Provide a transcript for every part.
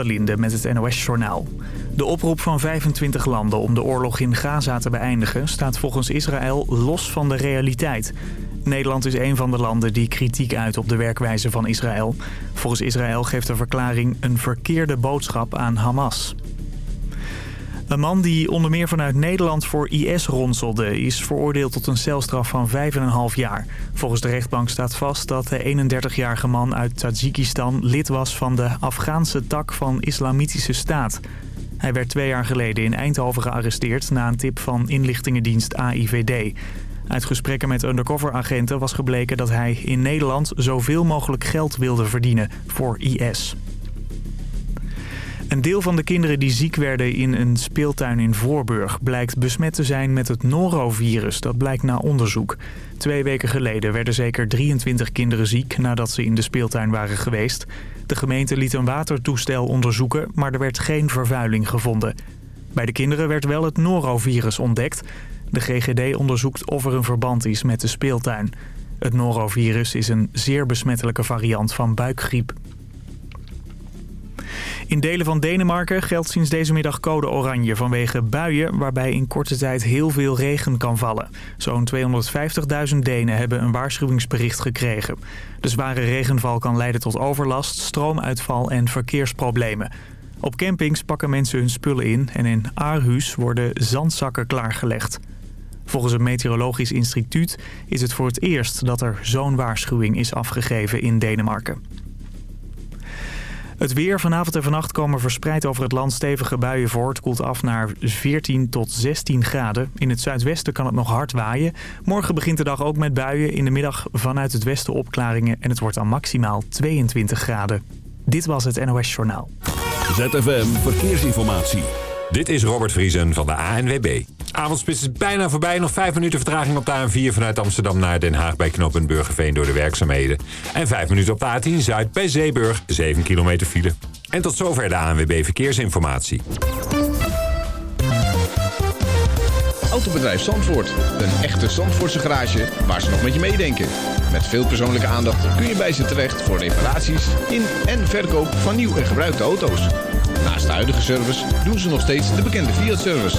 Linde met het NOS-journaal. De oproep van 25 landen om de oorlog in Gaza te beëindigen... staat volgens Israël los van de realiteit. Nederland is een van de landen die kritiek uit op de werkwijze van Israël. Volgens Israël geeft de verklaring een verkeerde boodschap aan Hamas. Een man die onder meer vanuit Nederland voor IS ronselde... is veroordeeld tot een celstraf van 5,5 jaar. Volgens de rechtbank staat vast dat de 31-jarige man uit Tajikistan... lid was van de Afghaanse tak van Islamitische Staat. Hij werd twee jaar geleden in Eindhoven gearresteerd... na een tip van inlichtingendienst AIVD. Uit gesprekken met undercoveragenten was gebleken dat hij in Nederland... zoveel mogelijk geld wilde verdienen voor IS. Een deel van de kinderen die ziek werden in een speeltuin in Voorburg... blijkt besmet te zijn met het norovirus. Dat blijkt na onderzoek. Twee weken geleden werden zeker 23 kinderen ziek... nadat ze in de speeltuin waren geweest. De gemeente liet een watertoestel onderzoeken... maar er werd geen vervuiling gevonden. Bij de kinderen werd wel het norovirus ontdekt. De GGD onderzoekt of er een verband is met de speeltuin. Het norovirus is een zeer besmettelijke variant van buikgriep. In delen van Denemarken geldt sinds deze middag code oranje vanwege buien waarbij in korte tijd heel veel regen kan vallen. Zo'n 250.000 Denen hebben een waarschuwingsbericht gekregen. De zware regenval kan leiden tot overlast, stroomuitval en verkeersproblemen. Op campings pakken mensen hun spullen in en in Aarhus worden zandzakken klaargelegd. Volgens het Meteorologisch Instituut is het voor het eerst dat er zo'n waarschuwing is afgegeven in Denemarken. Het weer vanavond en vannacht komen verspreid over het land stevige buien voor. Het koelt af naar 14 tot 16 graden. In het zuidwesten kan het nog hard waaien. Morgen begint de dag ook met buien. In de middag vanuit het westen opklaringen. En het wordt dan maximaal 22 graden. Dit was het NOS Journaal. ZFM Verkeersinformatie. Dit is Robert Vriesen van de ANWB. Avondspits is bijna voorbij. Nog 5 minuten vertraging op de A4 vanuit Amsterdam naar Den Haag bij knooppunt Burgerveen door de werkzaamheden. En 5 minuten op de A10 Zuid bij Zeeburg, 7 kilometer file. En tot zover de ANWB Verkeersinformatie. Autobedrijf Zandvoort. Een echte Zandvoortse garage waar ze nog met je meedenken. Met veel persoonlijke aandacht kun je bij ze terecht voor reparaties in en verkoop van nieuw en gebruikte auto's. Naast de huidige service doen ze nog steeds de bekende Fiat-service.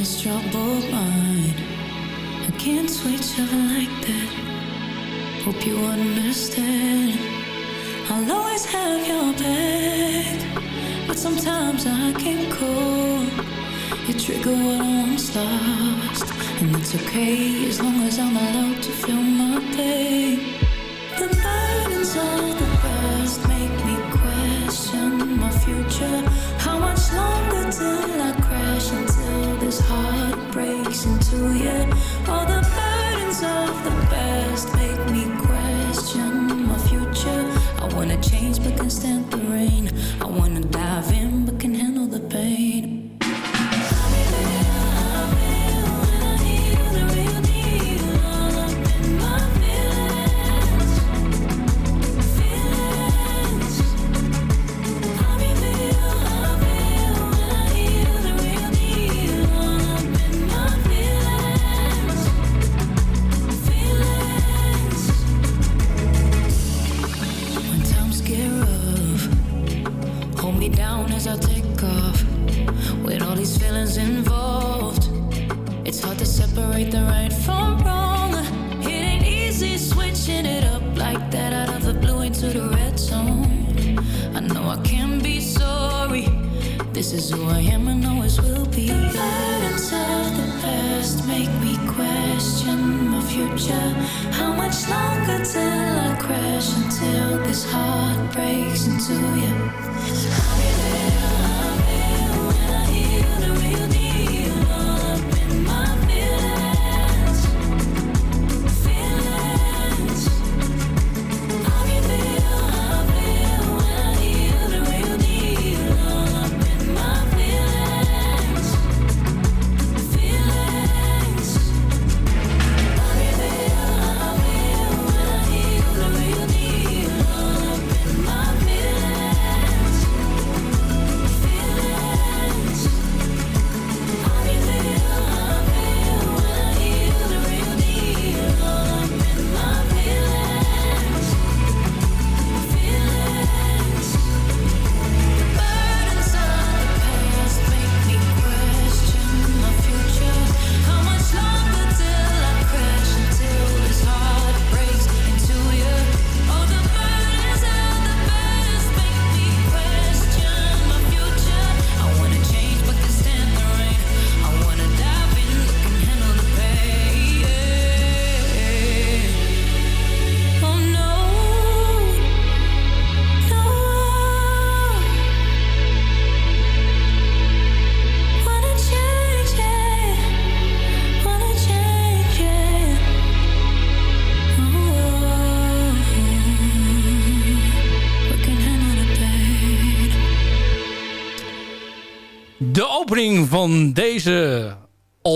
In this troubled mind, I can't switch up like that. Hope you understand. I'll always have your back, but sometimes I can't call. You trigger what I once lost, and it's okay as long as I'm allowed to feel my pain. The burdens of the past make me question my future. How much longer till I crash breaks into you? All the burdens of the past make me question my future. I wanna change but can stand the rain. I wanna dive in but can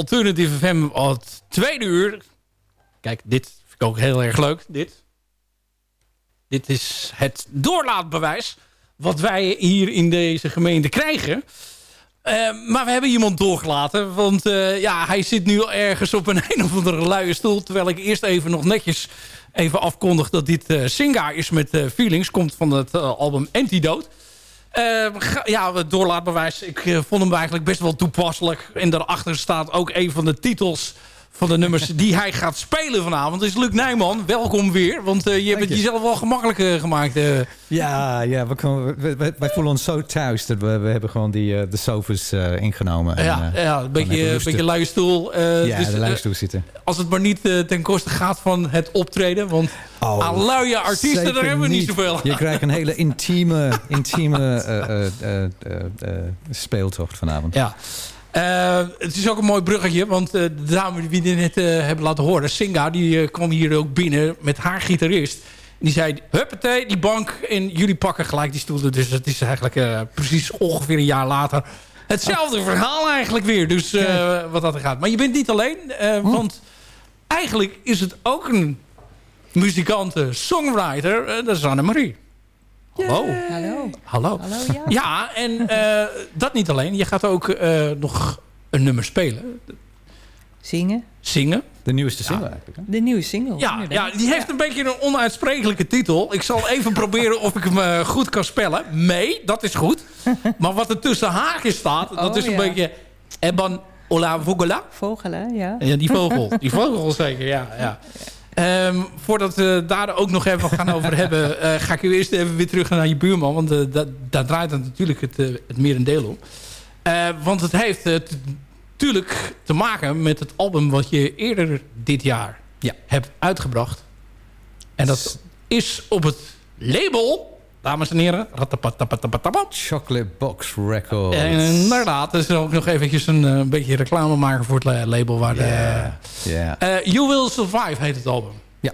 Alternative FM het tweede uur. Kijk, dit vind ik ook heel erg leuk. Dit. Dit is het doorlaatbewijs wat wij hier in deze gemeente krijgen. Uh, maar we hebben iemand doorgelaten. Want uh, ja, hij zit nu ergens op een een of andere luie stoel. Terwijl ik eerst even nog netjes even afkondig dat dit uh, Singa is met Feelings. Komt van het album Antidote. Ja, het doorlaatbewijs. Ik vond hem eigenlijk best wel toepasselijk. En daarachter staat ook een van de titels van de nummers die hij gaat spelen vanavond. Dus Luc Nijman, welkom weer. Want uh, je hebt het jezelf wel gemakkelijk uh, gemaakt. Uh. Ja, ja we komen, wij voelen ons zo thuis. Dat we, we hebben gewoon die, de sofas ingenomen. En, ja, ja, een beetje, een beetje luie stoel. ja, dus, de luie stoel zitten. Als het maar niet ten koste gaat van het optreden. Want oh, aan luie artiesten, daar hebben we niet zoveel Je krijgt een hele intieme, intieme speeltocht vanavond. Ja. Uh, het is ook een mooi bruggetje, want uh, de dame die we net uh, hebben laten horen, Singa, die kwam hier ook binnen met haar gitarist. Die zei, huppatee, die bank en jullie pakken gelijk die stoelen. Dus het is eigenlijk precies ongeveer een jaar later hetzelfde verhaal eigenlijk weer. Dus wat dat er gaat. Maar je bent niet alleen, want eigenlijk is het ook een muzikante, songwriter, dat is Annemarie. Hallo. Hallo. Hallo. Hallo ja. ja, en uh, dat niet alleen. Je gaat ook uh, nog een nummer spelen. Zingen. Zingen. De nieuwste single ja. eigenlijk. Hè? De nieuwe single. Ja, ja die heeft een beetje een onuitsprekelijke titel. Ik zal even proberen of ik hem uh, goed kan spellen. Mee, dat is goed. maar wat er tussen haakjes staat, oh, dat is een ja. beetje... Eban Ola Vogela. Vogela, ja. Ja, die vogel. Die vogel zeker, ja. ja. Um, voordat we daar ook nog even gaan over hebben... Uh, ga ik u eerst even weer terug naar je buurman. Want uh, daar draait het natuurlijk het, uh, het merendeel om. want het heeft natuurlijk te maken met het album... wat je eerder dit jaar ja. hebt uitgebracht. En dat is op het label dames en heren. Chocolate Box Records. En inderdaad, dus ook nog eventjes een, een beetje reclame maken voor het label. Waar yeah. de, yeah. Uh, you Will Survive heet het album. Ja.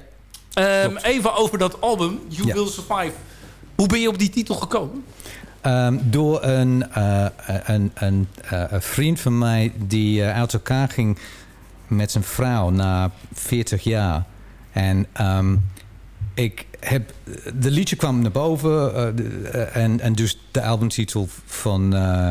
Um, even over dat album, You ja. Will Survive. Hoe ben je op die titel gekomen? Um, door een, uh, een, een, uh, een, vriend van mij die uit elkaar ging met zijn vrouw na 40 jaar. En um, ik heb, de liedje kwam naar boven uh, en, en dus de albumtitel van... Uh,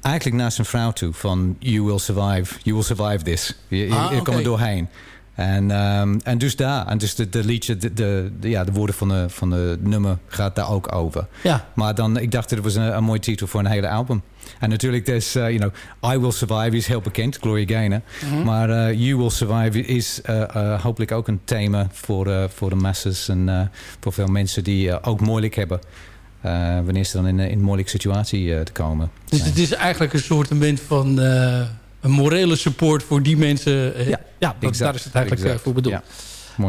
eigenlijk naar zijn vrouw toe van You Will Survive, You Will Survive This. Je, je, ah, je komt er doorheen. En, um, en dus daar, en dus de, de liedje, de, de, ja, de woorden van de, van de nummer gaat daar ook over. Ja. Maar dan, ik dacht dat het was een, een mooie titel voor een hele album. En natuurlijk, dus, uh, you know, I Will Survive is heel bekend, Gloria Gaynor. Mm -hmm. Maar uh, You Will Survive is uh, hopelijk ook een thema voor, voor de masses en voor veel mensen die ook moeilijk hebben. wanneer ze dan in, in een moeilijke situatie te komen. Dus het is eigenlijk een soort van een morele support voor die mensen. ja, ja daar is het eigenlijk exact. voor bedoeld.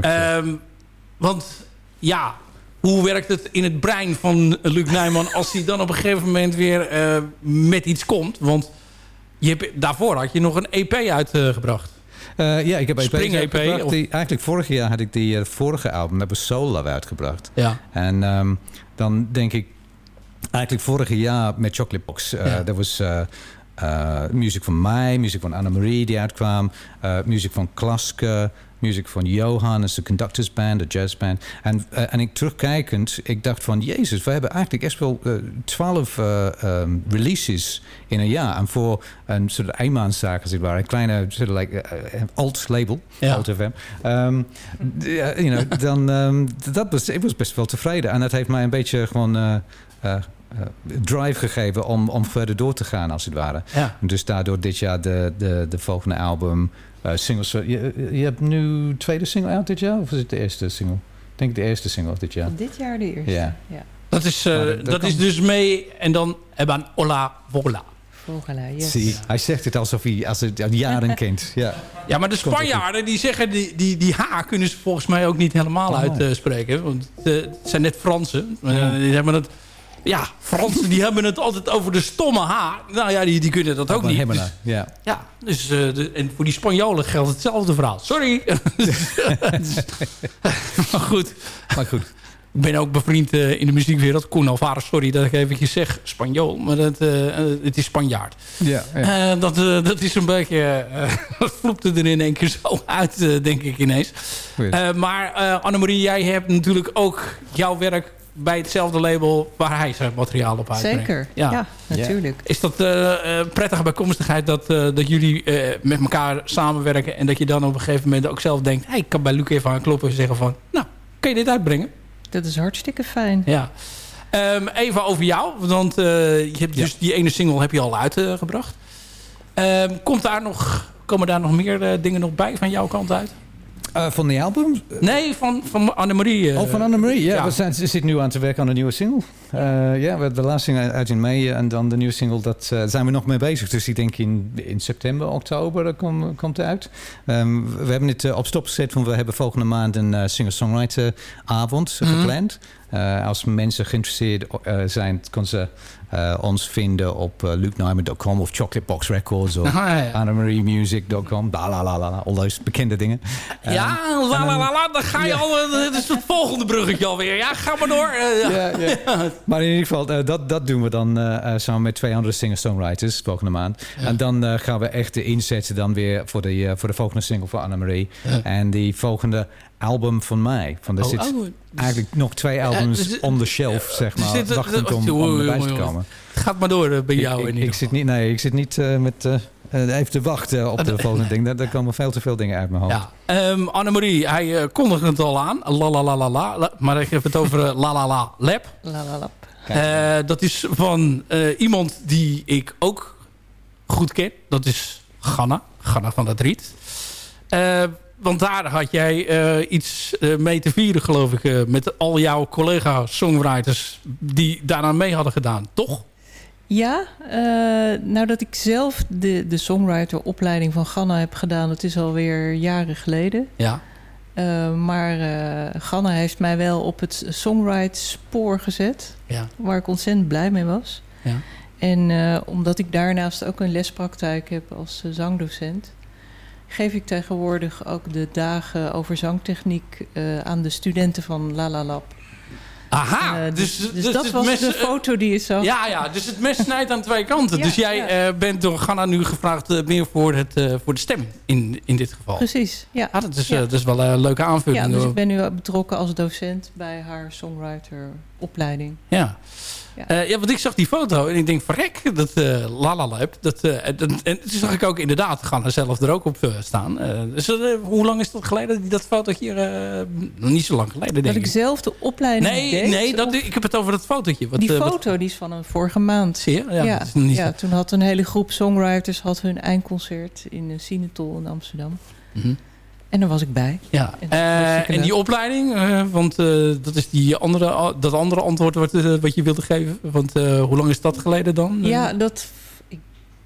Ja. Um, want ja, hoe werkt het in het brein van Luc Nijman... als hij dan op een gegeven moment weer uh, met iets komt? Want je hebt, daarvoor had je nog een EP uitgebracht. Uh, ja, ik heb Spring EP. EP die, eigenlijk vorig jaar had ik die uh, vorige album, hebben Solar uitgebracht. Ja. En um, dan denk ik, eigenlijk vorig jaar met Chocolate Box. Ja. Dat was muziek van mij, muziek van Annemarie die uitkwam, muziek van Klaske, muziek van Johan, dat is de conductors band, de jazzband. En, uh, en ik terugkijkend, ik dacht van, jezus, we hebben eigenlijk echt wel twaalf um, releases in een jaar. En voor een soort eenmanszaak, als het ware, een kleine soort like, alt-label, ja. alt FM. Um, ehm, you know, dan, um, dat was, ik was best wel tevreden. En dat heeft mij een beetje gewoon uh, drive gegeven om, om verder door te gaan, als het ware. Ja. Dus daardoor dit jaar de, de, de volgende album, singles. Je, je hebt nu tweede single uit dit jaar? Of is het de eerste single? Ik denk de eerste single dit jaar. Dit jaar de eerste, ja. ja. Dat is, uh, dat, dat is dus mee en dan hebben Ola Vola. Vogela, yes. Zie, hij zegt het alsof hij als het jaren kent. Ja. ja, maar de Spanjaarden die zeggen die, die, die H kunnen ze volgens mij ook niet helemaal oh. uitspreken. Want het zijn net Fransen. Ja. Die hebben het ja, Fransen die hebben het altijd over de stomme H. Nou ja, die, die kunnen dat ook niet. Dus, ja. ja, dus uh, de, en voor die Spanjolen geldt hetzelfde verhaal. Sorry. maar goed. Maar goed. Ik ben ook bevriend eh, in de muziekwereld. Koen Alvarez, sorry dat ik eventjes zeg Spanjool. Maar dat, eh, eh, het is Spanjaard. Ja, Eh, dat, eh, dat is een beetje... eh dat vloepte er in één keer zo uit, eh, denk ik ineens. Eh, maar eh, Annemarie, jij hebt natuurlijk ook jouw werk bij hetzelfde label waar hij zijn materiaal op uitbrengt. Zeker, Ja. ja, natuurlijk. Is dat eh, eh, prettige bijkomstigheid dat, eh, dat jullie eh, met elkaar samenwerken... en dat je dan op een gegeven moment ook zelf denkt... Hey, ik kan bij Luc even aan kloppen en zeggen van... nou, kun je dit uitbrengen? Dat is hartstikke fijn. Ja. Ehm, even over jou, want eh, je hebt dus die ene single heb je al uitgebracht. Ehm, komt daar nog, komen daar nog meer eh, dingen nog bij van jouw kant uit? Eh, van die album? Nee, van, van Annemarie. eh, oh, van Annemarie. Ja, ja. We, zijn, ze zit nu aan te werken aan een nieuwe single. Eh, ja, we hebben de laatste single uit in mei en dan de nieuwe single. Dat uh, zijn we nog mee bezig. Dus ik denk in, in september, oktober dat kom, komt het uit. Um, we hebben het uh, op stop gezet, want we hebben volgende maand een uh, singer-songwriter avond mm -hmm. gepland. Uh, als mensen geïnteresseerd uh, zijn, kunnen ze uh, ons vinden op uh, lukenaimer.com of Chocolatebox Records of ah, ja. annemariemusic.com. La la la la, al deze bekende dingen. Ja, um, la la la la, dan ga je al. Dat is het volgende bruggetje alweer. Ja, ga maar door. ja, ja. Maar in ieder geval, dat, dat doen we dan samen met twee andere singer-songwriters volgende maand. En dan gaan we echt de inzetten dan weer voor de, voor de volgende single voor Annemarie. En die volgende album van mij. Van er oh, zit oh, eigenlijk nog twee albums uh, dus, on the shelf, zeg maar, zit, wachtend om, om erbij te komen. Gaat maar door uh, bij jou ik, in ik, ik zit niet, Nee, ik zit niet uh, met... even te wachten op de volgende ding. Daar, daar komen veel te veel dingen uit mijn hoofd. Ja. Um, Annemarie, hij uh, kondigde het al aan. La la la la la. Maar ik heb het over La la la Lab. La la lab. Uh, dat is van iemand die ik ook goed ken. Dat is Ganna. Ganna van dat Riet want daar had jij uh, iets uh, mee te vieren, geloof ik... Uh, met al jouw collega-songwriters die daaraan mee hadden gedaan, toch? Ja, nou dat ik zelf de, de songwriteropleiding van Ganna heb gedaan... dat is alweer jaren geleden. Ja. maar Ganna heeft mij wel op het songwrite-spoor gezet... Ja. waar ik ontzettend blij mee was. Ja. En omdat ik daarnaast ook een lespraktijk heb als zangdocent geef ik tegenwoordig ook de dagen over zangtechniek uh, aan de studenten van Lala Lab. Aha, uh, dus, dus, dus, dus dat was mes, de foto die je zag. Ja, ja, dus het mes snijdt aan twee kanten. ja, dus jij ja. bent door Ganna nu gevraagd meer voor, het, voor de stem in, in dit geval. Precies, ja. Ah, dat, is, dat is wel een leuke aanvulling. Ja, dus ik ben nu betrokken als docent bij haar songwriteropleiding. Ja. Ja. Uh, ja, want ik zag die foto en ik denk, verrek, dat uh, Lala Lab. Dat, dat, en toen zag ik ook inderdaad, gaan er zelf er ook op staan. dus hoe lang is dat geleden, die, dat fotootje hier? niet zo lang geleden, denk dat ik. zelf de opleiding nee, deed? Nee, dat, ik heb het over dat fotootje. Wat, die foto, wat, die is van een vorige maand. Zie je? Ja, ja, ja toen had een hele groep songwriters had hun eindconcert in de Cinetol in Amsterdam. Mm -hmm. En daar was ik bij. Ja. En, uh, en die opleiding, uh, want uh, dat is die andere, dat andere antwoord wat, wat je wilde geven. Want hoe lang is dat geleden dan? Ja, dat, ik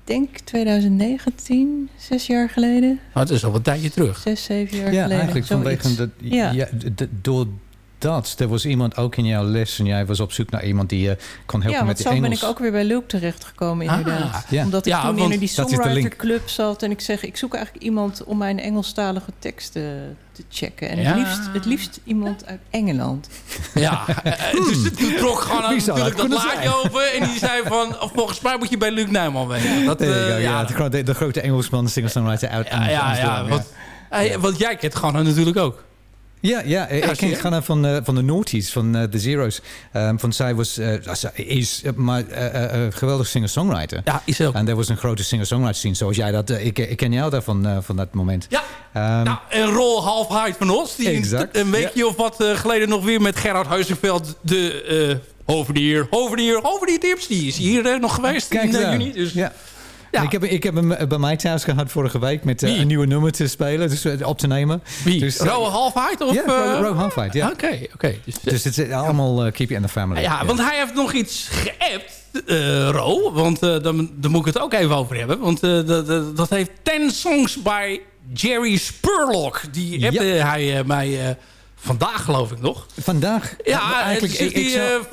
denk 2019, zes jaar geleden. Oh, dat is al een tijdje terug. Zes, zeven jaar ja, geleden. eigenlijk vanwege dat, ja. ja door dat. Er was iemand ook in jouw les en jij was op zoek naar iemand die je uh, kon helpen ja, met de zo Engels. ben ik ook weer bij Luke terechtgekomen inderdaad. Ah, ja. Omdat ik ja, toen in die songwriter club zat en ik zeg, ik zoek eigenlijk iemand om mijn Engelstalige teksten te checken. En Ja. het, liefst, het liefst iemand uit Engeland. Ja, eh, dus toen trok gewoon natuurlijk dat laadje open. En die zei van, oh, volgens mij moet je bij Luc Nijman wezen. Dat, eh, go, ja, de, grote, de grote Engelsman, singer-songwriter uit ja, ja, ja, want, eh, want jij kent Ganna natuurlijk ook. Ja, ja, ik ken. Ganna van, uh, van de Naughties, van uh, de Zero's. Um, van zij was, uh, zij is maar uh, geweldig singer-songwriter. Ja, is ook. En er was een grote singer-songwriter scene, zoals jij dat... ik, ik ken jou daarvan van dat moment. Ja, Um, nou, en Rol Half Height van Os. Die Exact, een weekje of wat geleden nog weer met Gerard Huizenveld... de hovenier, hovenier, hovenier tips. Die is hier nog geweest Kijk in juni. Dus, ja. Ja. Ik, heb, ik heb hem bij mij thuis gehad vorige week met uh, Wie? een nieuwe nummer te spelen, dus uh, op te nemen. Wie? Dus, Row Half Height? Of, Ja, Row- eh, Row Half Height, ja. Oké, oké. Dus, eh, Dus het is allemaal keep you in the family. ja, want hij heeft nog iets geappt, eh Ro. Want eh dan, dan moet ik het ook even over hebben. Want eh, dat- dat- heeft 10 songs bij Jerry Spurlock. Die appte hij eh, mij eh, vandaag, geloof ik nog. Vandaag, Ja, eigenlijk, ik, die, zou-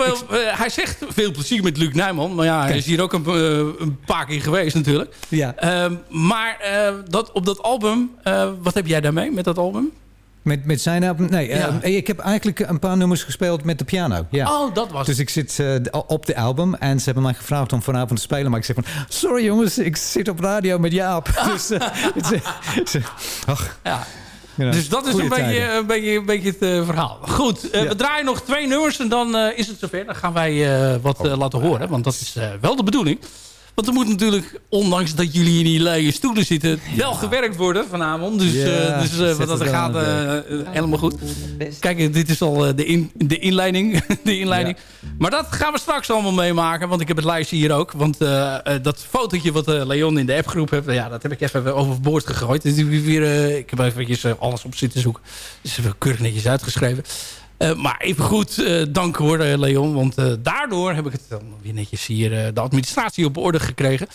hij zegt veel plezier met Luc Nijman. Maar ja, hij is hier ook een, eh, een paar keer geweest natuurlijk. ja. Ehm, maar eh, dat, op dat album, eh, wat heb jij daarmee met dat album? Met, met zijn album? Nee, Ja. eh, ik heb eigenlijk een paar nummers gespeeld met de piano. Ja. Oh, dat was Dus ik zit op de album en ze hebben mij gevraagd om vanavond te spelen. Maar ik zeg van, sorry jongens, ik zit op radio met Jaap. dus, ach, Ja. Ja, Dus dat is een beetje, een, beetje, een beetje het eh, verhaal. Goed, eh, Ja. we draaien nog twee nummers en dan eh, is het zover. Dan gaan wij wat eh, laten horen, want dat is wel de bedoeling. Want er moet natuurlijk, ondanks dat jullie in die leien stoelen zitten... wel gewerkt worden vanavond. Dus, Ja, eh, dus eh, wat dat wel gaat, eh, eh, helemaal goed. Kijk, eh, dit is al eh, de, in, de inleiding. de inleiding. Maar dat gaan we straks allemaal meemaken. Want ik heb het lijstje hier ook. Want eh, eh, dat fotootje wat eh, Leon in de appgroep heeft... ja, dat heb ik even overboord gegooid. Dus ik, weer, eh, ik heb eh, alles op zitten zoeken. Dus even keurig netjes uitgeschreven. Eh, maar even goed, eh, dank hoor eh, Leon. Want daardoor heb ik het dan weer netjes hier de administratie op orde gekregen.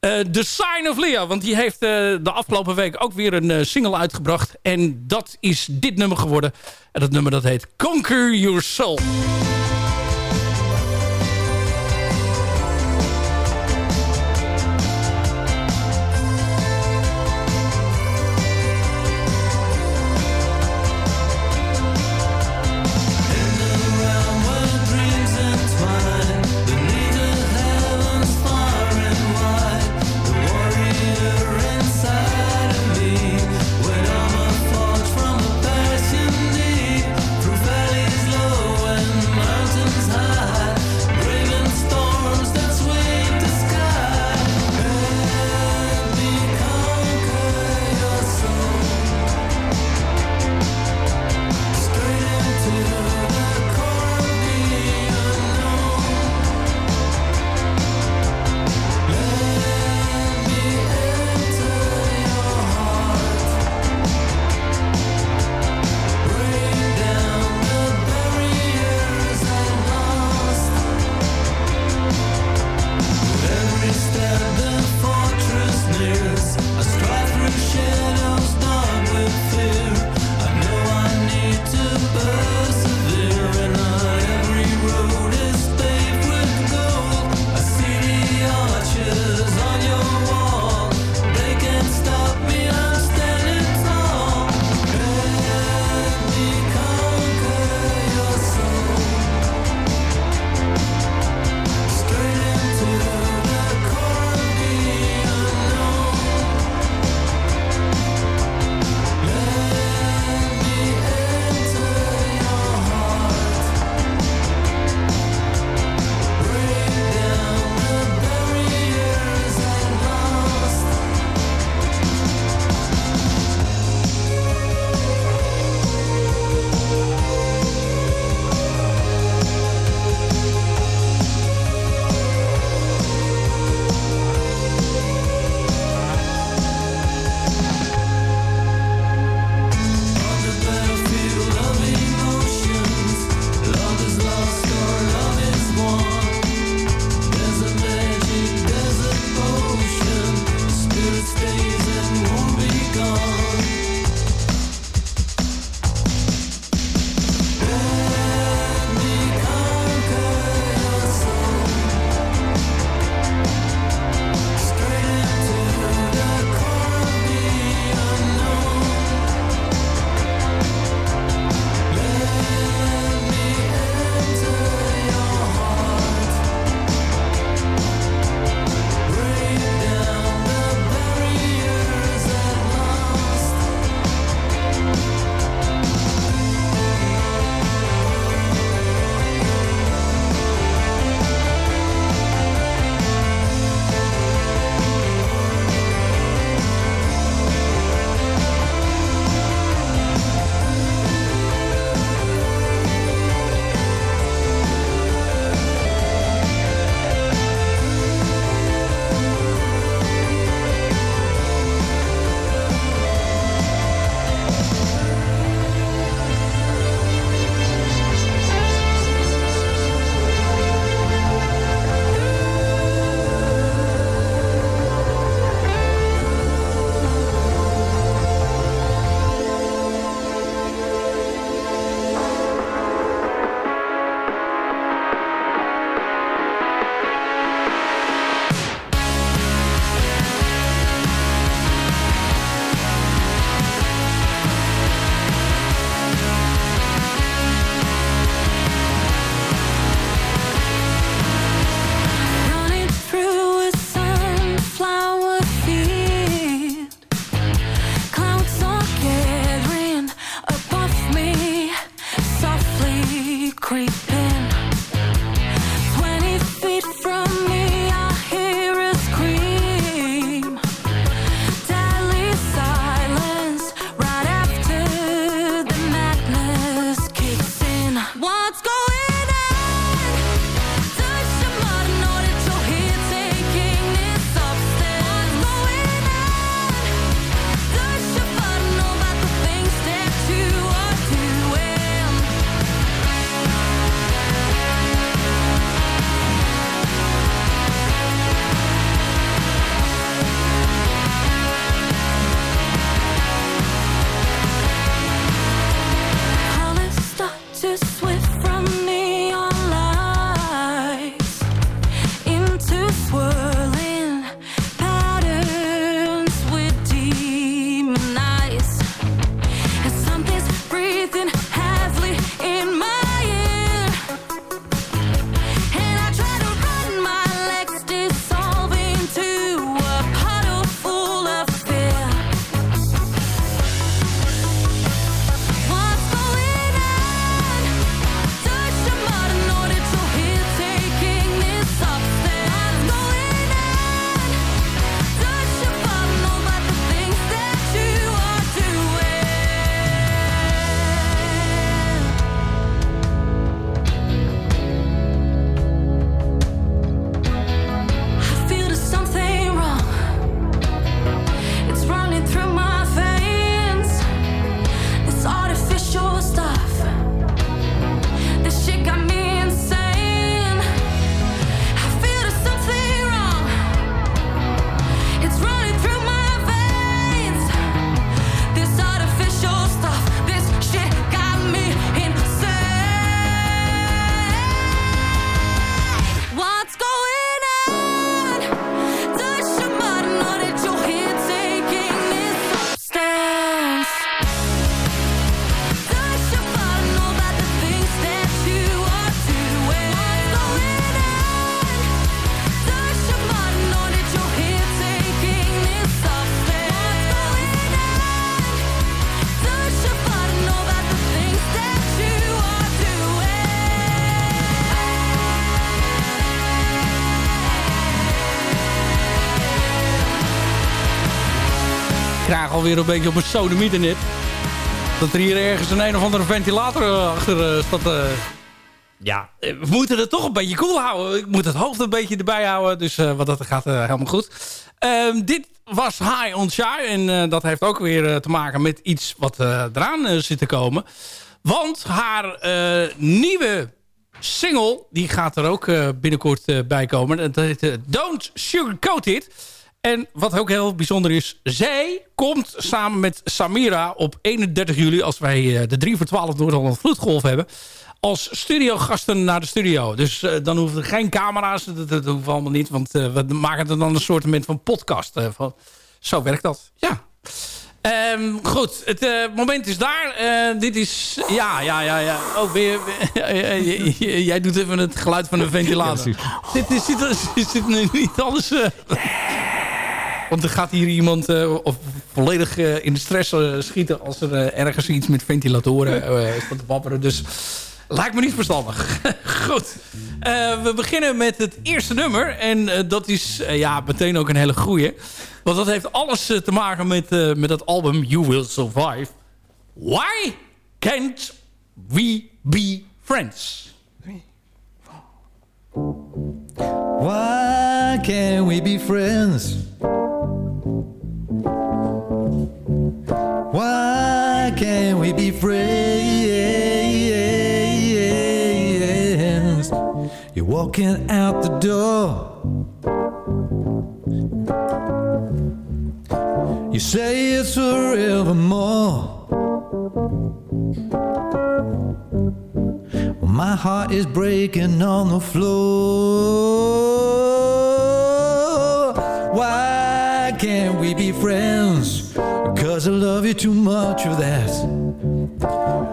The Sign of Leah. Want die heeft de afgelopen week ook weer een single uitgebracht. En dat is dit nummer geworden. En dat nummer dat heet Conquer Your Soul. Alweer een beetje op een sodemieter net. Dat er hier ergens een een of andere ventilator eh, achter uh, staat. Uh. Ja, we moeten het toch een beetje cool houden. Ik moet het hoofd een beetje erbij houden. Dus wat dat gaat helemaal goed. Ehm, dit was High on Shy. En dat heeft ook weer te maken met iets wat eraan zit te komen. Want haar nieuwe single, die gaat er ook binnenkort bij komen. Dat heet Don't Sugarcoat It. En wat ook heel bijzonder is, zij komt samen met Samira op 31 juli... als wij de 3 voor 12 Noord-Holland Vloedgolf hebben... als studiogasten naar de studio. Dus uh, dan hoeven er geen camera's, dat, dat hoeft allemaal niet... want uh, we maken er dan een soort van podcast. Uh, van, zo werkt dat, ja. Um, goed, het moment is daar. dit is... Ja, ja, ja, ja. Oh, weer, weer jij doet even het geluid van een ventilator. dit is, zit, zit nu niet alles... Want er gaat hier iemand uh, of volledig uh, in de stress uh, schieten... als er ergens iets met ventilatoren staat te wapperen. Dus lijkt me niet verstandig. Goed. we beginnen met het eerste nummer. En dat is ja, meteen ook een hele goeie. Want dat heeft alles te maken met, met dat album You Will Survive. Why can't we be friends? Why can't we be friends? Why can't we be friends? You're walking out the door. You say it's forevermore. Well, my heart is breaking on the floor. Why can't we be friends? Cause I love you too much of that.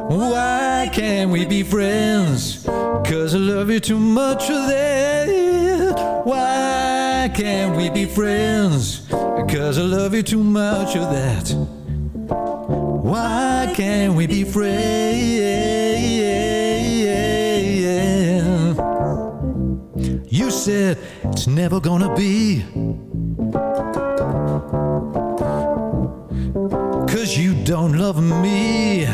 Why can't we be friends? Cause I love you too much of that. Why can't we be friends? Cause I love you too much of that. Why can't we be friends? You said it's never gonna be. Don't love me.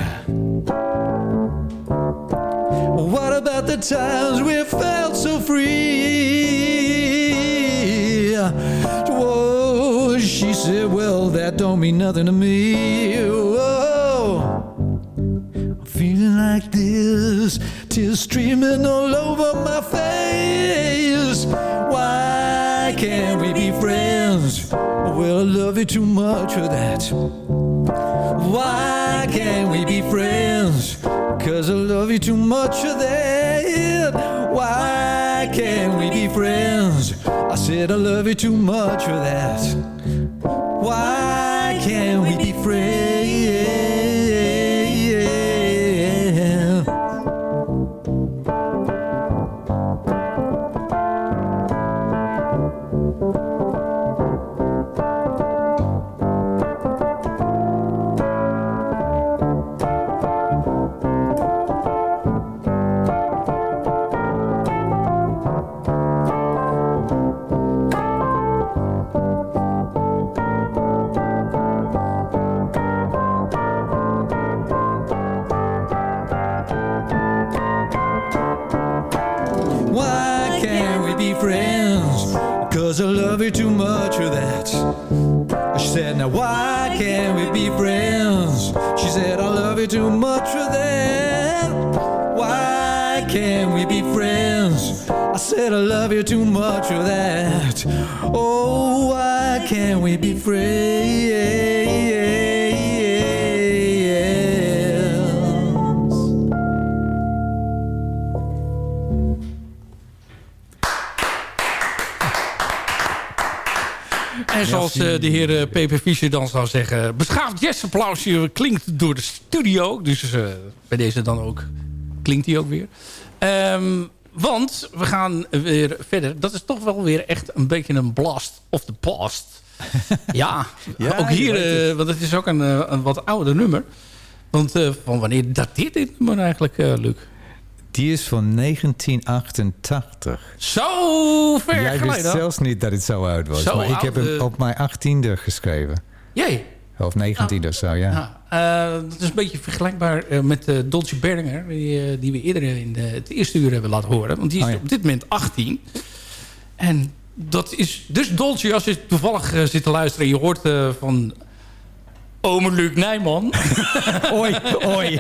What about the times we felt so free? Whoa, she said, Well, that don't mean nothing to me. Whoa, I'm feeling like this, tears streaming all over my face. Why can't we be friends? Well, I love you too much for that. Why can't we be friends? Cause I love you too much for that. Why can't we be friends? I said I love you too much for that. Why can't we be friends? She said I love you too much for that Why can't we be friends? I said I love you too much for that Oh, why can't we be friends? Zoals uh, de heer uh, Peper Fischer dan zou zeggen... beschaafd jazzapplausje klinkt door de studio. Dus uh, bij deze dan ook klinkt hij ook weer. Um, want we gaan weer verder. Dat is toch wel weer echt een beetje een blast of the past. ja, ja, ook hier, want het is ook een, een wat ouder nummer. Want van wanneer dateert dit nummer eigenlijk, Luc? Die is van 1988. Zo ver Jij geleden. wist zelfs niet dat het zo oud was. Zo maar ik heb hem uh... op mijn achttiende geschreven. Jee. Of 19 of zo, ja. Ja, eh, dat is een beetje vergelijkbaar eh, met uh, Dolce Berlinger... Die, eh, die we eerder in de, het eerste uur hebben laten horen. Want die is Oh, ja. op dit moment 18. En dat is dus Dolce, als je toevallig eh, zit te luisteren... en je hoort eh, van ome Luc Nijman... Oi, oi.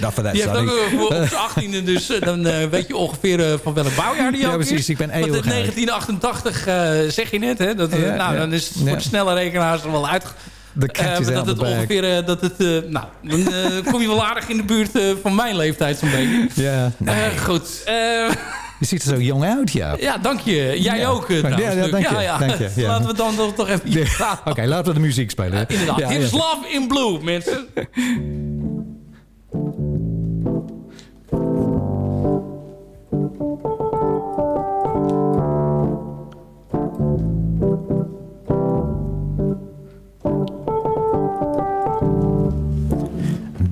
For that, die heeft ook voor op zijn 18e, dus eh, dan eh, weet je ongeveer eh, van welk bouwjaar die Ja, ook precies, is. ik ben Want in eeuwig oud. 1988 eh, zeg je net, hè? Dat, Ja, nou, ja. dan is het voor Ja. de snelle rekenaars er wel uit... De out dat het ongeveer, dat het, nou, dan kom je wel aardig in de buurt van mijn leeftijd zo'n beetje. Ja, nee. Eh, goed. Je ziet er zo jong uit, ja. ja, dank je. Jij Ja. ook eh, Ja, trouwens. ja, dank je, Ja, ja. dank je, ja. Laten we dan toch, toch even gaan. Oké, laten we de muziek spelen. Inderdaad. Ja, Dit is. Love in Blue, mensen.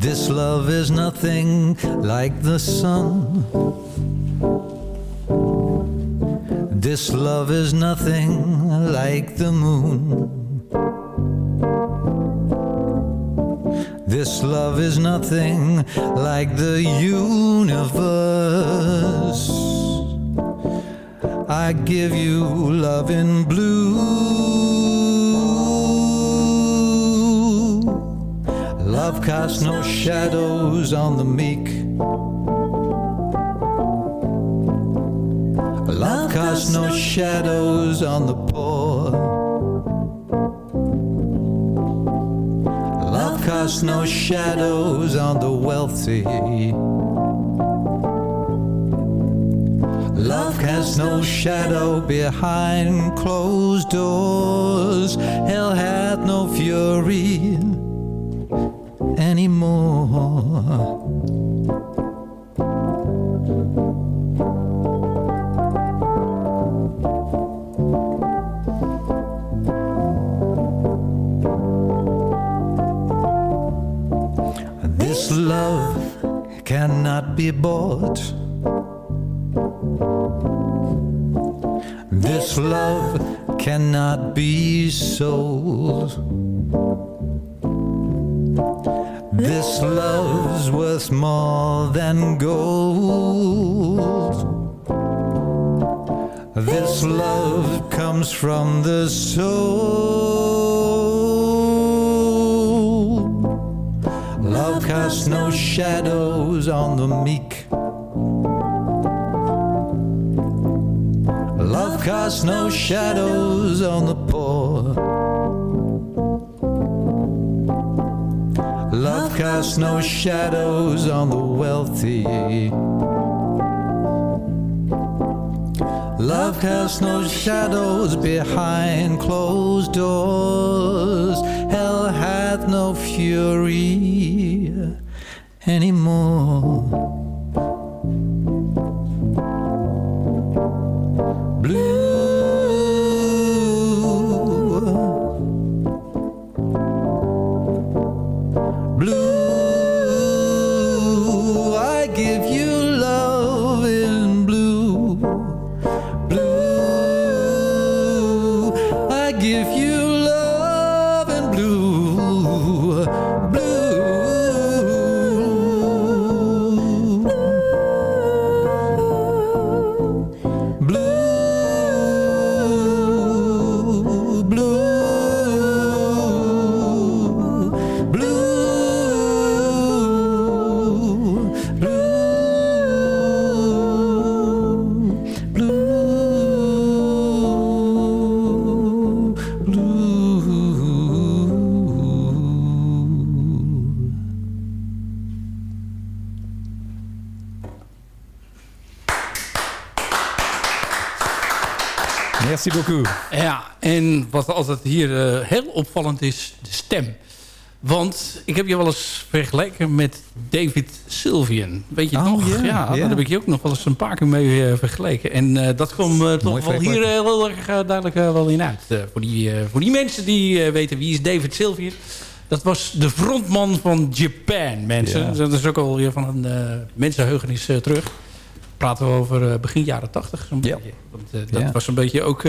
This love is nothing like the sun. This love is nothing like the moon. This love is nothing like the universe. I give you love in blue. Love casts no shadows on the meek. Casts no shadows on the poor. Love casts no shadows on the wealthy. Love casts no shadow behind closed doors. Hell hath no fury anymore. Casts no shadows on the meek. Love casts no shadows on the poor. Love casts no shadows on the wealthy. Love casts no shadows behind closed doors. Hell hath no fury anymore. Wat altijd hier eh, heel opvallend is, de stem. Want ik heb je wel eens vergeleken met David Sylvian. Weet je Oh, nog? ja, daar heb ik je ook nog wel eens een paar keer mee eh, vergeleken. En eh, dat kwam toch wel hier heel erg duidelijk wel in uit. Voor, die, voor die mensen die weten wie is David Sylvian. Dat was de frontman van Japan, mensen. Dat is ook alweer van een mensenheugenis terug. Praten we over begin jaren tachtig Ja. beetje. Want dat was een beetje ook...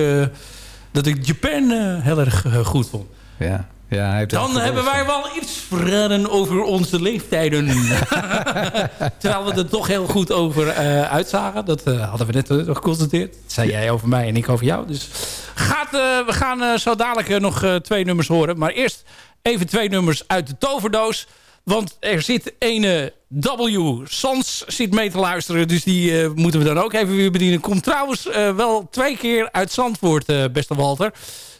uh, dat ik Japan uh, heel erg uh, goed vond. Ja, Ja, hij heeft Dan hebben wij wel iets verraden over onze leeftijden. Terwijl we er toch heel goed over eh, uitzagen. Dat eh, hadden we net uh, geconstateerd. Dat zei jij over mij en ik over jou. Dus gaat, uh, we gaan uh, zo dadelijk uh, nog twee nummers horen. Maar eerst even twee nummers uit de toverdoos. Want er zit ene W. Sans zit mee te luisteren. Dus die moeten we dan ook even weer bedienen. Komt trouwens wel twee keer uit Zandvoort, beste Walter.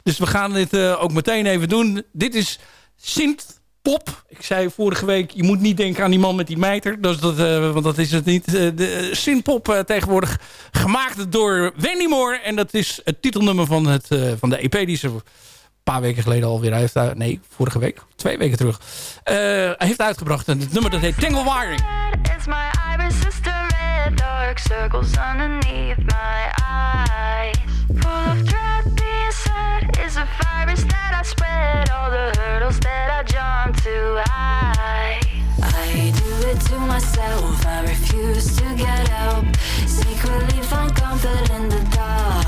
Dus we gaan dit ook meteen even doen. Dit is Sint Pop. Ik zei vorige week, je moet niet denken aan die man met die mijter. Dus dat, want dat is het niet. De Synthpop uh, tegenwoordig gemaakt door Wendy Moore. En dat is het titelnummer van, het, van de EP die ze paar weken geleden alweer heeft... nee, vorige week. Twee weken terug. heeft uitgebracht. En het nummer dat heet Tangle Wiring. It's my iris sister red dark circles underneath my eyes. Full of dread said is a virus that I spread. All the hurdles that I jump too high. I do it to myself, I refuse to get help. Secretly find comfort in the dark.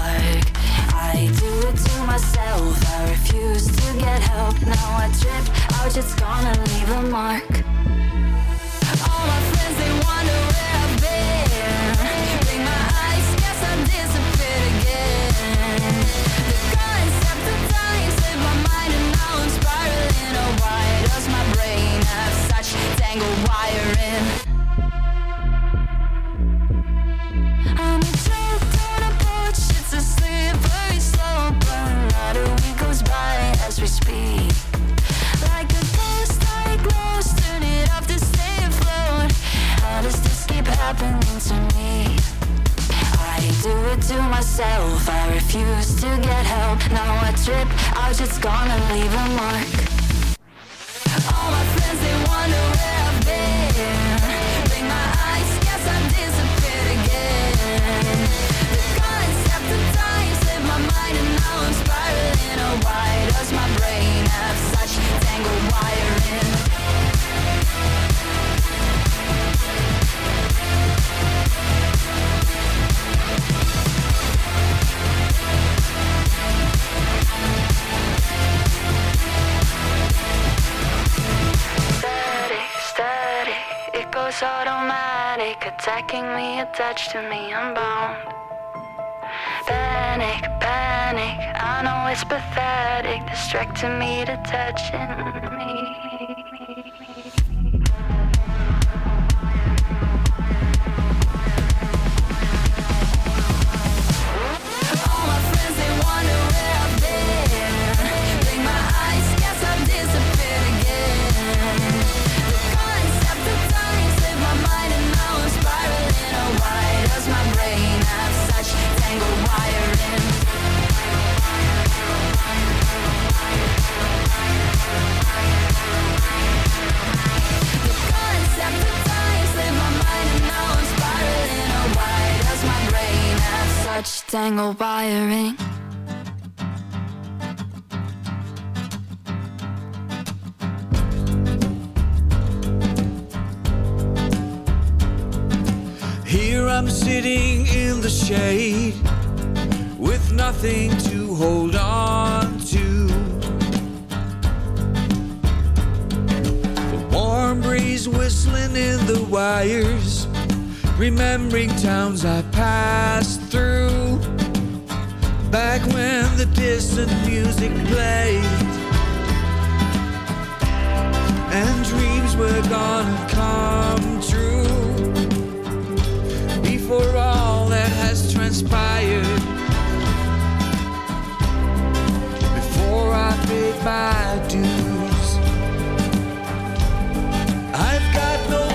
Myself, I refuse to get help. Now I trip out, it's gonna leave a mark. Have such tangled wiring? Here I'm sitting in the shade with nothing to hold on to. The warm breeze whistling in the wires, remembering towns I passed through. Back when the distant music played, and dreams were gonna come true before all that has transpired. Before I paid my dues, I've got no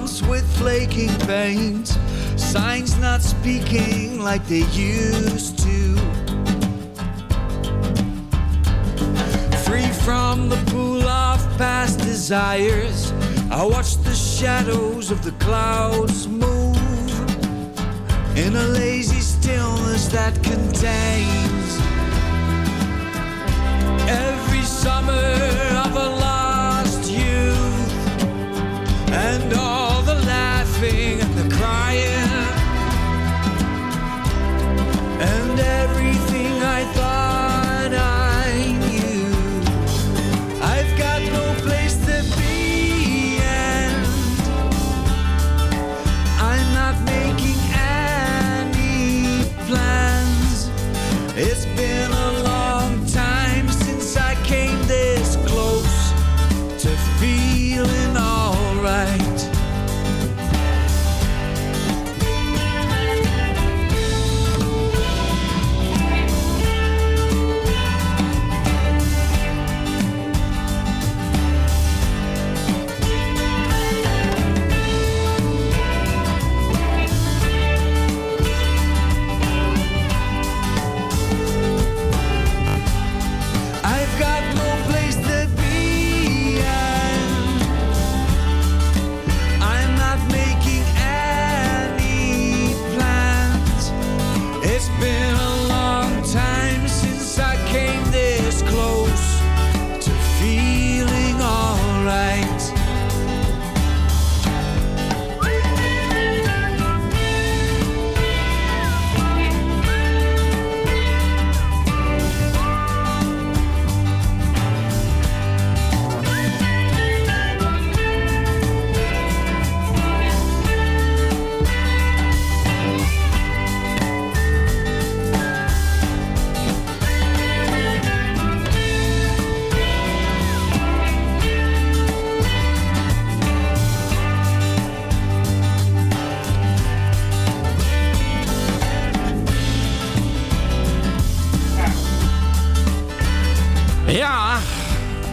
flaking veins, signs not speaking like they used to. Free from the pool of past desires, I watch the shadows of the clouds move in a lazy stillness that contains.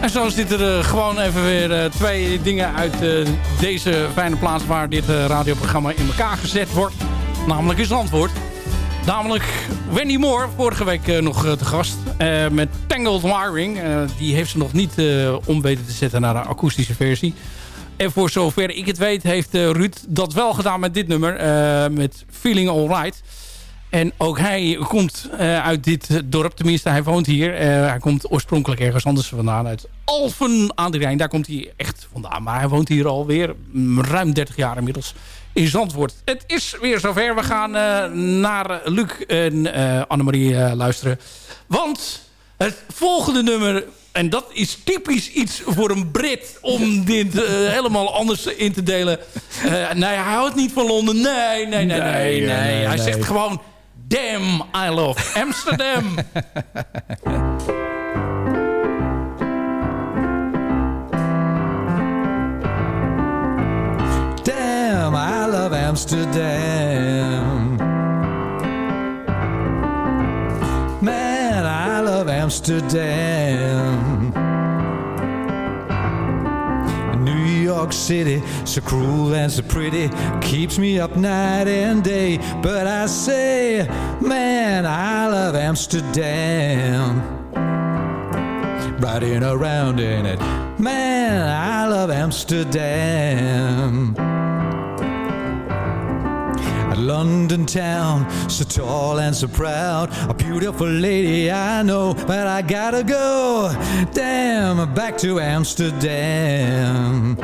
En zo zitten er gewoon even weer eh, twee dingen uit eh, deze fijne plaats... waar dit eh, radioprogramma in elkaar gezet wordt. Namelijk is antwoord. Namelijk Wendy Moore, vorige week eh, nog eh, te gast. eh, met Tangled Wiring. Eh, die heeft ze nog niet eh, om weten te zetten naar de akoestische versie. En voor zover ik het weet heeft eh, Ruud dat wel gedaan met dit nummer. eh, met Feeling Alright. En ook hij komt eh, uit dit dorp. Tenminste, hij woont hier. Eh, hij komt oorspronkelijk ergens anders vandaan. Uit Alphen aan de Rijn. Daar komt hij echt vandaan. Maar hij woont hier alweer ruim 30 jaar inmiddels in Zandvoort. Het is weer zover. We gaan eh, naar Luc en Annemarie luisteren. Want het volgende nummer... En dat is typisch iets voor een Brit om dit helemaal anders in te delen. Nee, hij houdt niet van Londen. Nee, nee, nee, nee. nee, nee, Hij zegt gewoon... Damn, I love Amsterdam. Damn, I love Amsterdam. Man, I love Amsterdam. York City, so cruel and so pretty, keeps me up night and day. But I say, man, I love Amsterdam. Riding around in it, man, I love Amsterdam. London town, so tall and so proud. A beautiful lady I know, but I gotta go. Damn, back to Amsterdam.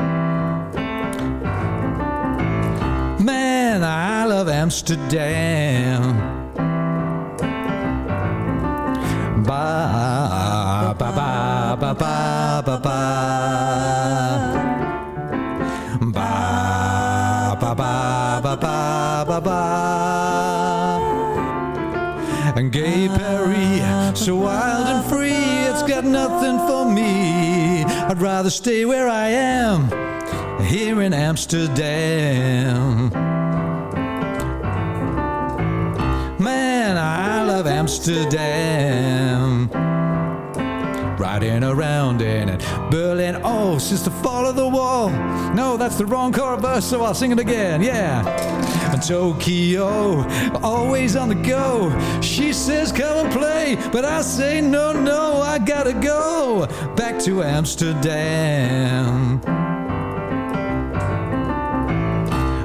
Man, I love Amsterdam. Ba ba ba ba ba ba ba. And gay Paris, so wild and free, it's got nothing for me. I'd rather stay where I am, here in Amsterdam. Man, I love Amsterdam. riding around in it. Berlin, oh, since the fall of the wall. No, that's the wrong chorus, so I'll sing it again. Yeah. Tokyo, always on the go. She says, come and play, but I say, no, no, I gotta go back to Amsterdam.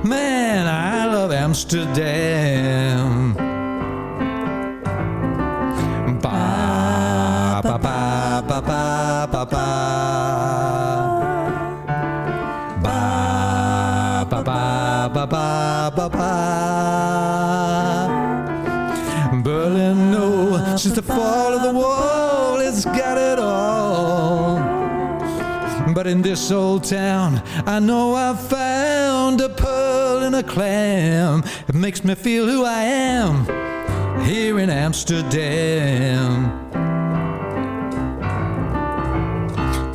Man, I love Amsterdam. Ba ba ba ba ba ba ba. Since the fall of the wall, it's got it all. But in this old town, I know I found a pearl in a clam. It makes me feel who I am here in Amsterdam.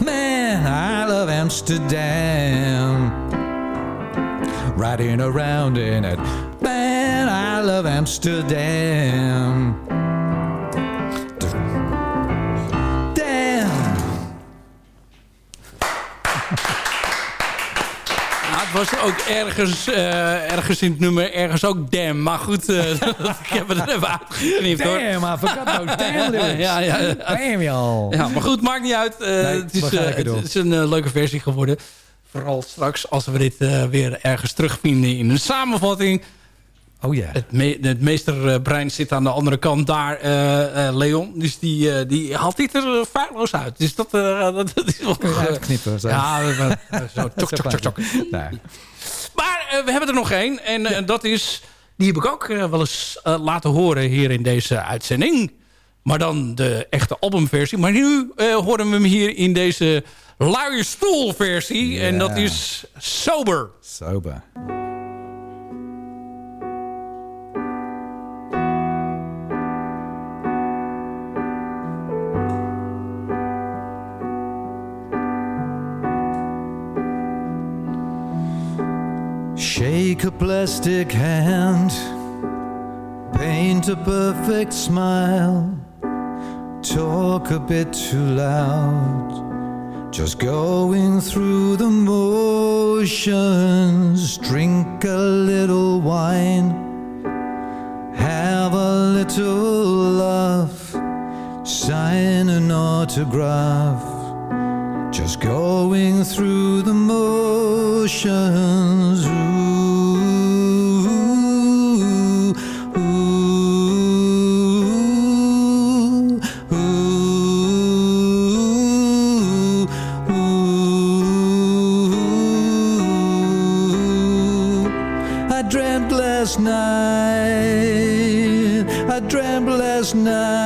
Man, I love Amsterdam. Riding around in it. Man, I love Amsterdam. Was ook ergens, eh, ergens in het nummer, ergens ook damn. Maar goed, eh, ik heb het er even uitgeknipt hoor. Damn, those damn lyrics. ja, ja, ja. Damn, y'all. Ja, maar goed, maakt niet uit. Eh, het, is, het is een leuke versie geworden. Vooral straks als we dit weer ergens terugvinden in een samenvatting. Oh ja. Het, me het meesterbrein zit aan de andere kant daar, eh, eh, Leon. Dus die, eh, die haalt dit er feilloos uit. Dus dat, dat, dat is wel... Uitknippen. Zo. Ja, maar- zo, tjok, tjok, tjok, tjok. Nee. Maar we hebben er nog één. En dat is... Die heb ik ook wel eens laten horen hier in deze uitzending. Maar dan de echte albumversie. Maar nu horen we hem hier in deze luie stoelversie. En dat is Sober. Sober. Shake a plastic hand, paint a perfect smile, talk a bit too loud. Just going through the motions, drink a little wine, have a little love, sign an autograph. Just going through the motions. Ooh, last night. I dreamt last night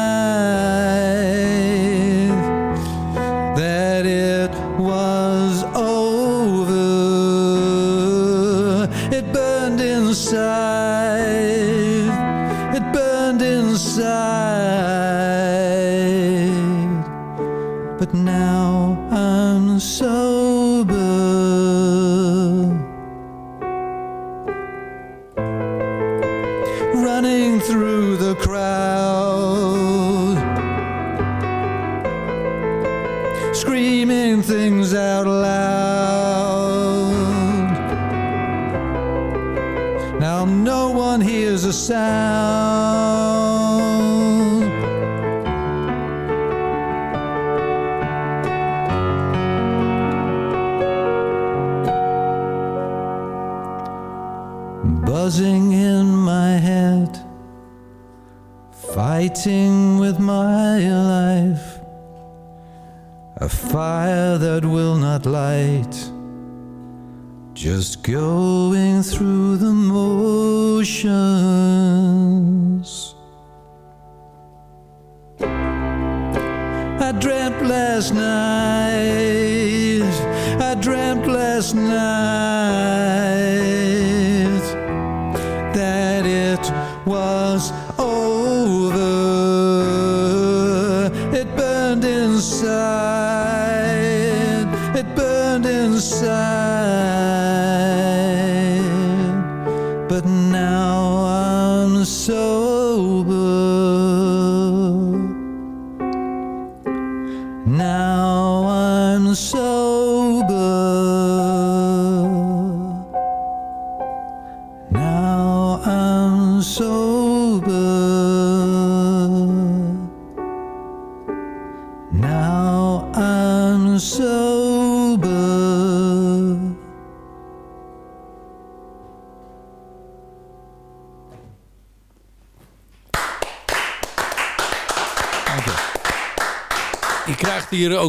But now I'm sober.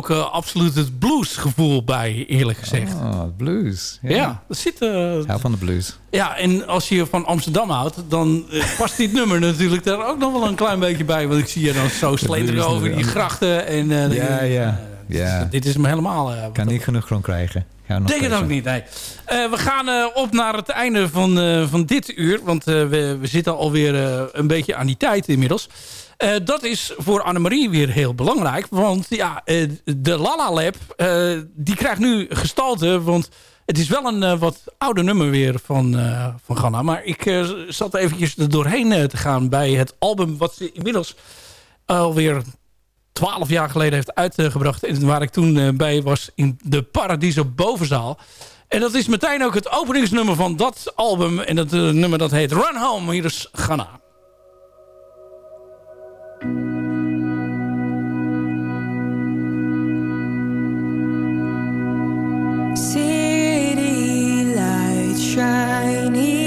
Ook eh, absoluut het bluesgevoel bij, eerlijk gezegd. Oh, blues. Ja, dat zit... eh, Ik hou van de blues. ja, en als je van Amsterdam houdt, dan eh, past dit nummer natuurlijk daar ook nog wel een klein beetje bij. Want ik zie je dan zo sleteren blues over die grachten. En, eh, Ja, ja. Ja. is, dit is hem helemaal... eh, wat Kan niet genoeg grond krijgen. Denk het ook niet, nee. Eh, we gaan eh, op naar het einde van, eh, van dit uur. Want eh, we, we zitten alweer eh, een beetje aan die tijd inmiddels. Eh, dat is voor Annemarie weer heel belangrijk. Want ja, eh, de Lala Lab, eh, die krijgt nu gestalte. Want het is wel een wat ouder nummer weer van, van Ghana. Maar ik zat eventjes er doorheen te gaan bij het album... wat ze inmiddels alweer twaalf jaar geleden heeft uitgebracht. En waar ik toen bij was in de Paradiso Bovenzaal. En dat is meteen ook het openingsnummer van dat album. En dat nummer dat heet Run Home. Hier is Ghana. City lights shining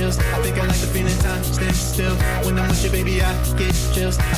chills. I think I like the feeling. Time stands still when I'm with you, baby. I get chills.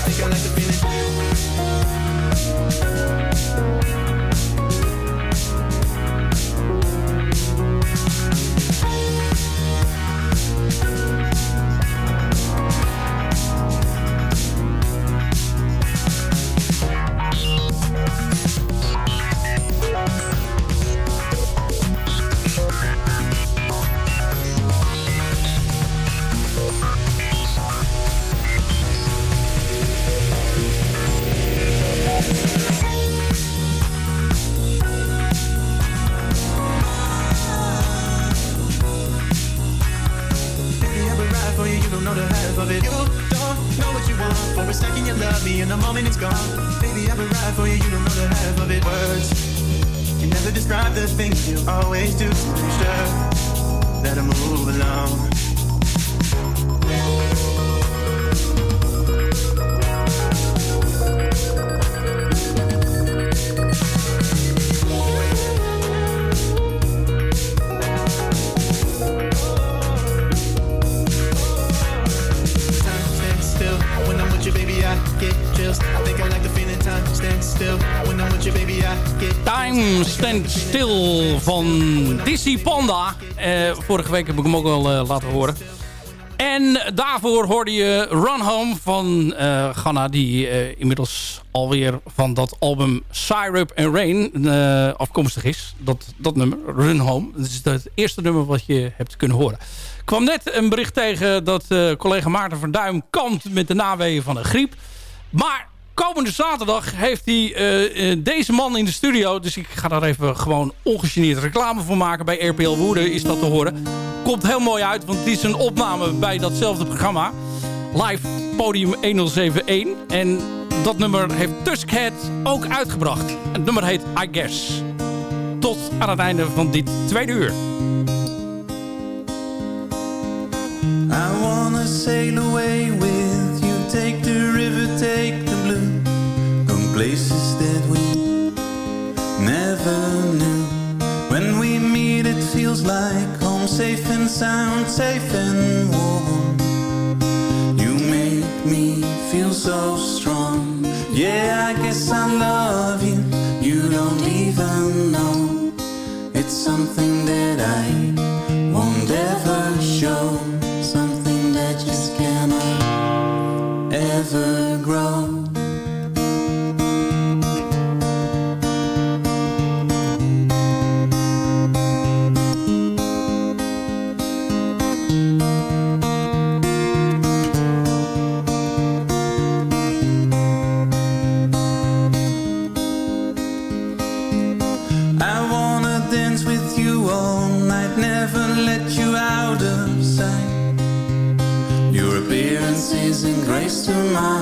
Van Dizzy Panda. Eh, vorige week heb ik hem ook al eh, laten horen. En daarvoor hoorde je Run Home van eh Ghana... die inmiddels alweer van dat album Syrup and Rain afkomstig is. Dat, dat nummer, Run Home. Dat is het eerste nummer wat je hebt kunnen horen. Ik kwam net een bericht tegen dat collega Maarten van Duim... kampt met de naweeën van een griep. Maar komende zaterdag heeft hij eh, eh, deze man in de studio. Dus ik ga daar even gewoon ongegeneerd reclame voor maken. Bij RPL Woerden is dat te horen. Komt heel mooi uit, want het is een opname bij datzelfde programma. Live Podium 1071. En dat nummer heeft Tuskhead ook uitgebracht. Het nummer heet I Guess. Tot aan het einde van dit tweede uur. I wanna sail away with places that we never knew. When we meet, it feels like home, safe and sound, safe and warm. You make me feel so strong. Yeah, I guess I love you. You don't even know. It's something that I won't ever show. Something that just cannot ever is in grace to my